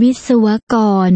วิศวกร